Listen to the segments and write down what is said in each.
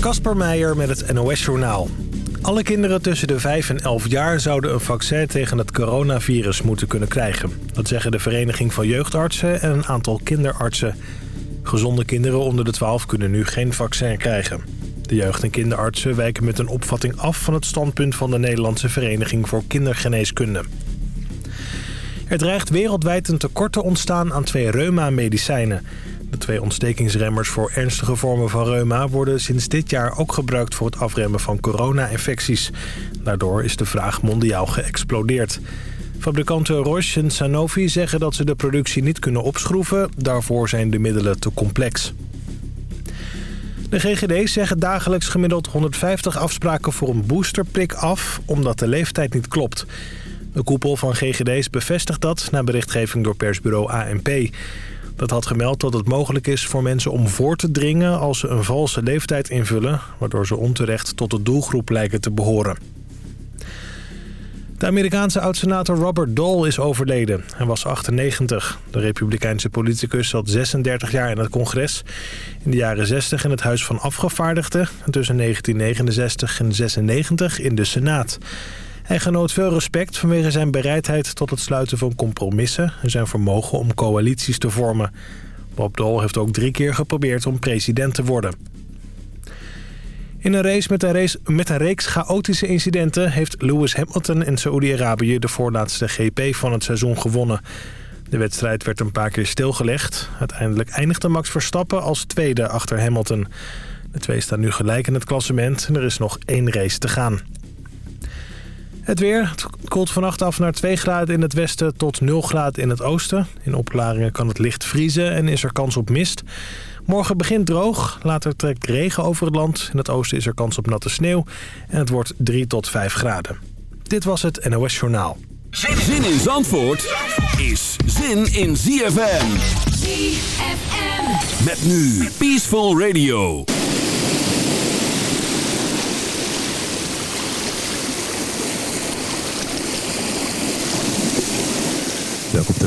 Kasper Meijer met het NOS-journaal. Alle kinderen tussen de 5 en 11 jaar zouden een vaccin tegen het coronavirus moeten kunnen krijgen. Dat zeggen de Vereniging van Jeugdartsen en een aantal kinderartsen. Gezonde kinderen onder de 12 kunnen nu geen vaccin krijgen. De jeugd- en kinderartsen wijken met een opvatting af van het standpunt van de Nederlandse Vereniging voor Kindergeneeskunde. Er dreigt wereldwijd een tekort te ontstaan aan twee reuma-medicijnen. De twee ontstekingsremmers voor ernstige vormen van reuma... worden sinds dit jaar ook gebruikt voor het afremmen van corona-infecties. Daardoor is de vraag mondiaal geëxplodeerd. Fabrikanten Roche en Sanofi zeggen dat ze de productie niet kunnen opschroeven. Daarvoor zijn de middelen te complex. De GGD's zeggen dagelijks gemiddeld 150 afspraken voor een boosterprik af... omdat de leeftijd niet klopt. De koepel van GGD's bevestigt dat na berichtgeving door persbureau ANP. Dat had gemeld dat het mogelijk is voor mensen om voor te dringen als ze een valse leeftijd invullen... waardoor ze onterecht tot de doelgroep lijken te behoren. De Amerikaanse oud-senator Robert Dole is overleden. Hij was 98. De republikeinse politicus zat 36 jaar in het congres. In de jaren 60 in het Huis van Afgevaardigden... en tussen 1969 en 96 in de Senaat. Hij genoot veel respect vanwege zijn bereidheid tot het sluiten van compromissen... en zijn vermogen om coalities te vormen. Bob Dole heeft ook drie keer geprobeerd om president te worden. In een race met een, race met een reeks chaotische incidenten... heeft Lewis Hamilton in Saoedi-Arabië de voorlaatste GP van het seizoen gewonnen. De wedstrijd werd een paar keer stilgelegd. Uiteindelijk eindigde Max Verstappen als tweede achter Hamilton. De twee staan nu gelijk in het klassement en er is nog één race te gaan. Het weer. Het koelt vannacht af naar 2 graden in het westen tot 0 graden in het oosten. In opklaringen kan het licht vriezen en is er kans op mist. Morgen begint droog, later trekt regen over het land. In het oosten is er kans op natte sneeuw en het wordt 3 tot 5 graden. Dit was het NOS Journaal. Zin in Zandvoort is zin in ZFM. ZFM. Met nu Peaceful Radio.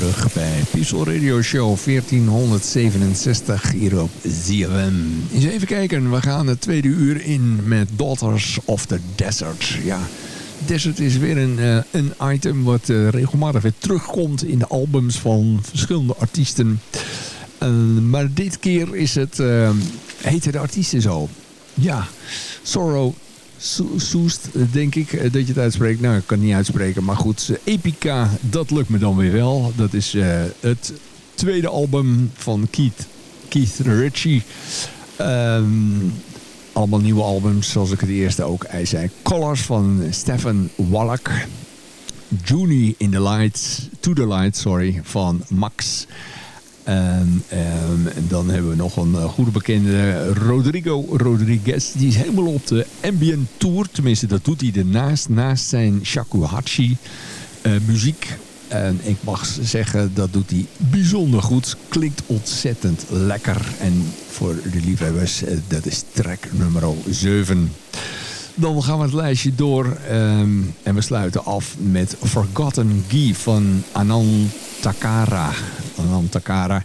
Terug bij Peaceful Radio Show 1467 hier op ZFM. Even kijken, we gaan het tweede uur in met Daughters of the Desert. Ja, Desert is weer een, uh, een item wat uh, regelmatig weer terugkomt in de albums van verschillende artiesten. Uh, maar dit keer is het, heten de artiesten zo. Ja, Sorrow Soest, denk ik dat je het uitspreekt. Nou, ik kan het niet uitspreken. Maar goed, Epica, dat lukt me dan weer wel. Dat is uh, het tweede album van Keith, Keith Ritchie. Um, allemaal nieuwe albums, zoals ik het eerste ook zei. Colors van Stefan Wallach. Junie in the Lights, To the Light, sorry, van Max. Um, um, en dan hebben we nog een uh, goede bekende Rodrigo Rodriguez. Die is helemaal op de ambient tour. Tenminste, dat doet hij ernaast. Naast zijn shakuhachi uh, muziek. En ik mag zeggen, dat doet hij bijzonder goed. Klinkt ontzettend lekker. En voor de liefhebbers, uh, dat is track nummer 7. Dan gaan we het lijstje door. Um, en we sluiten af met Forgotten Ghee van Anand Takara. Anand Takara.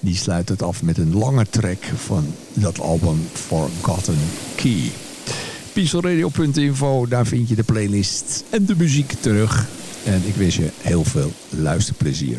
Die sluit het af met een lange track van dat album Forgotten Key. Peacefulradio.info, daar vind je de playlist en de muziek terug. En ik wens je heel veel luisterplezier.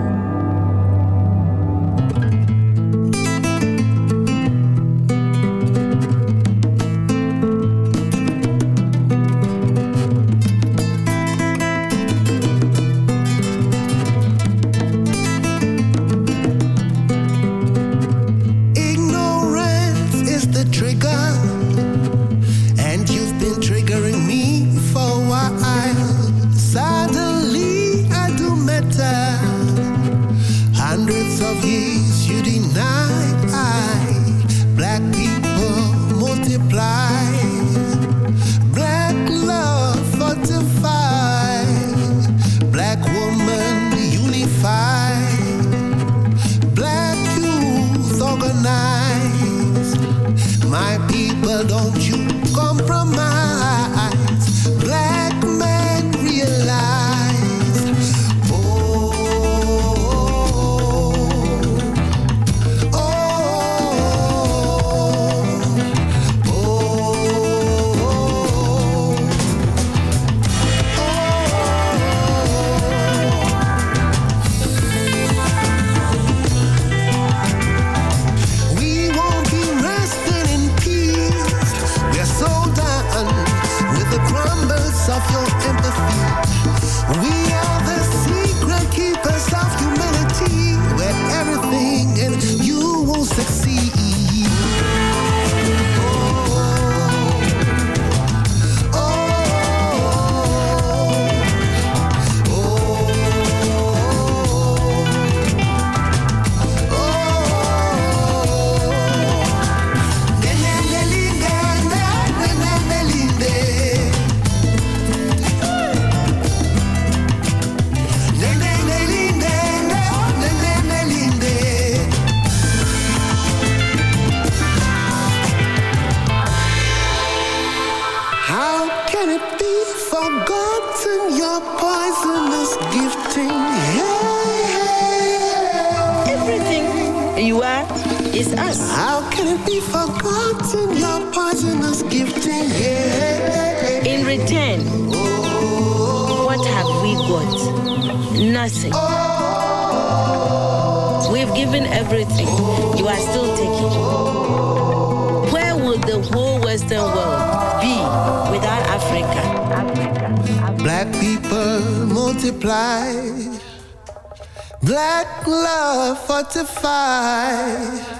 of your empathy. We are black love fortified.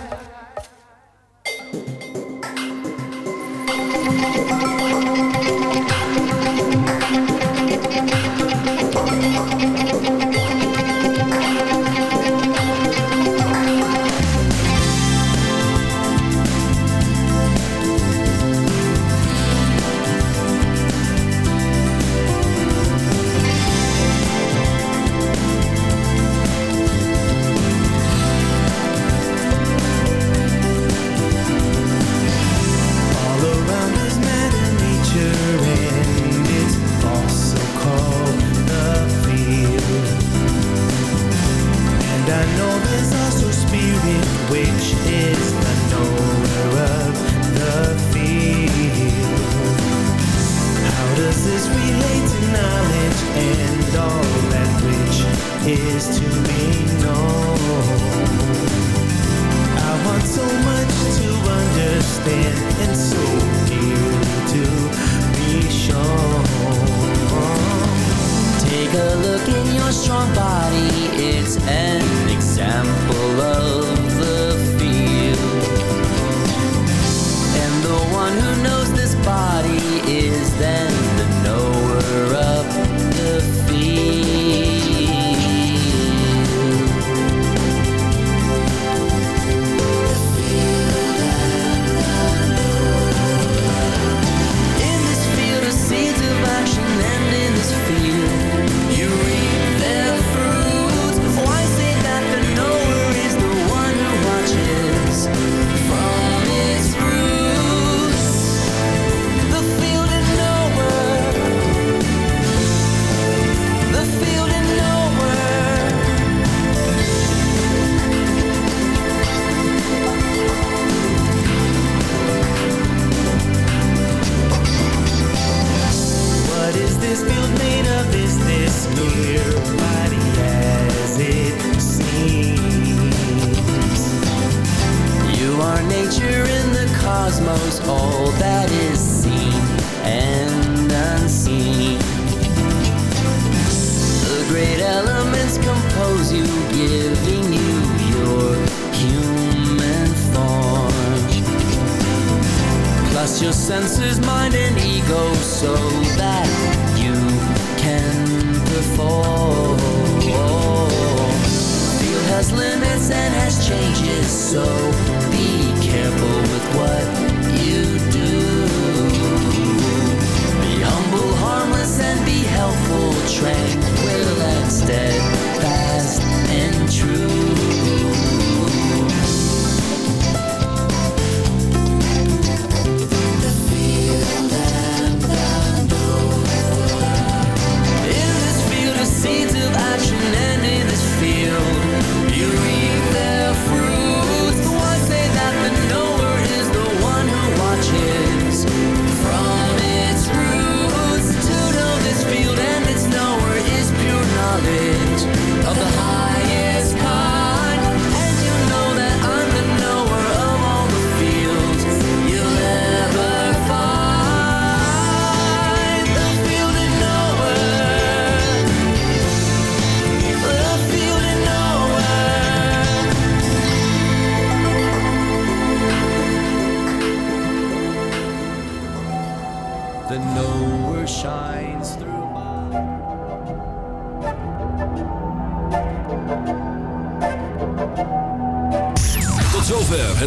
senses, mind and ego so that you can perform. Feel has limits and has changes, so be careful with what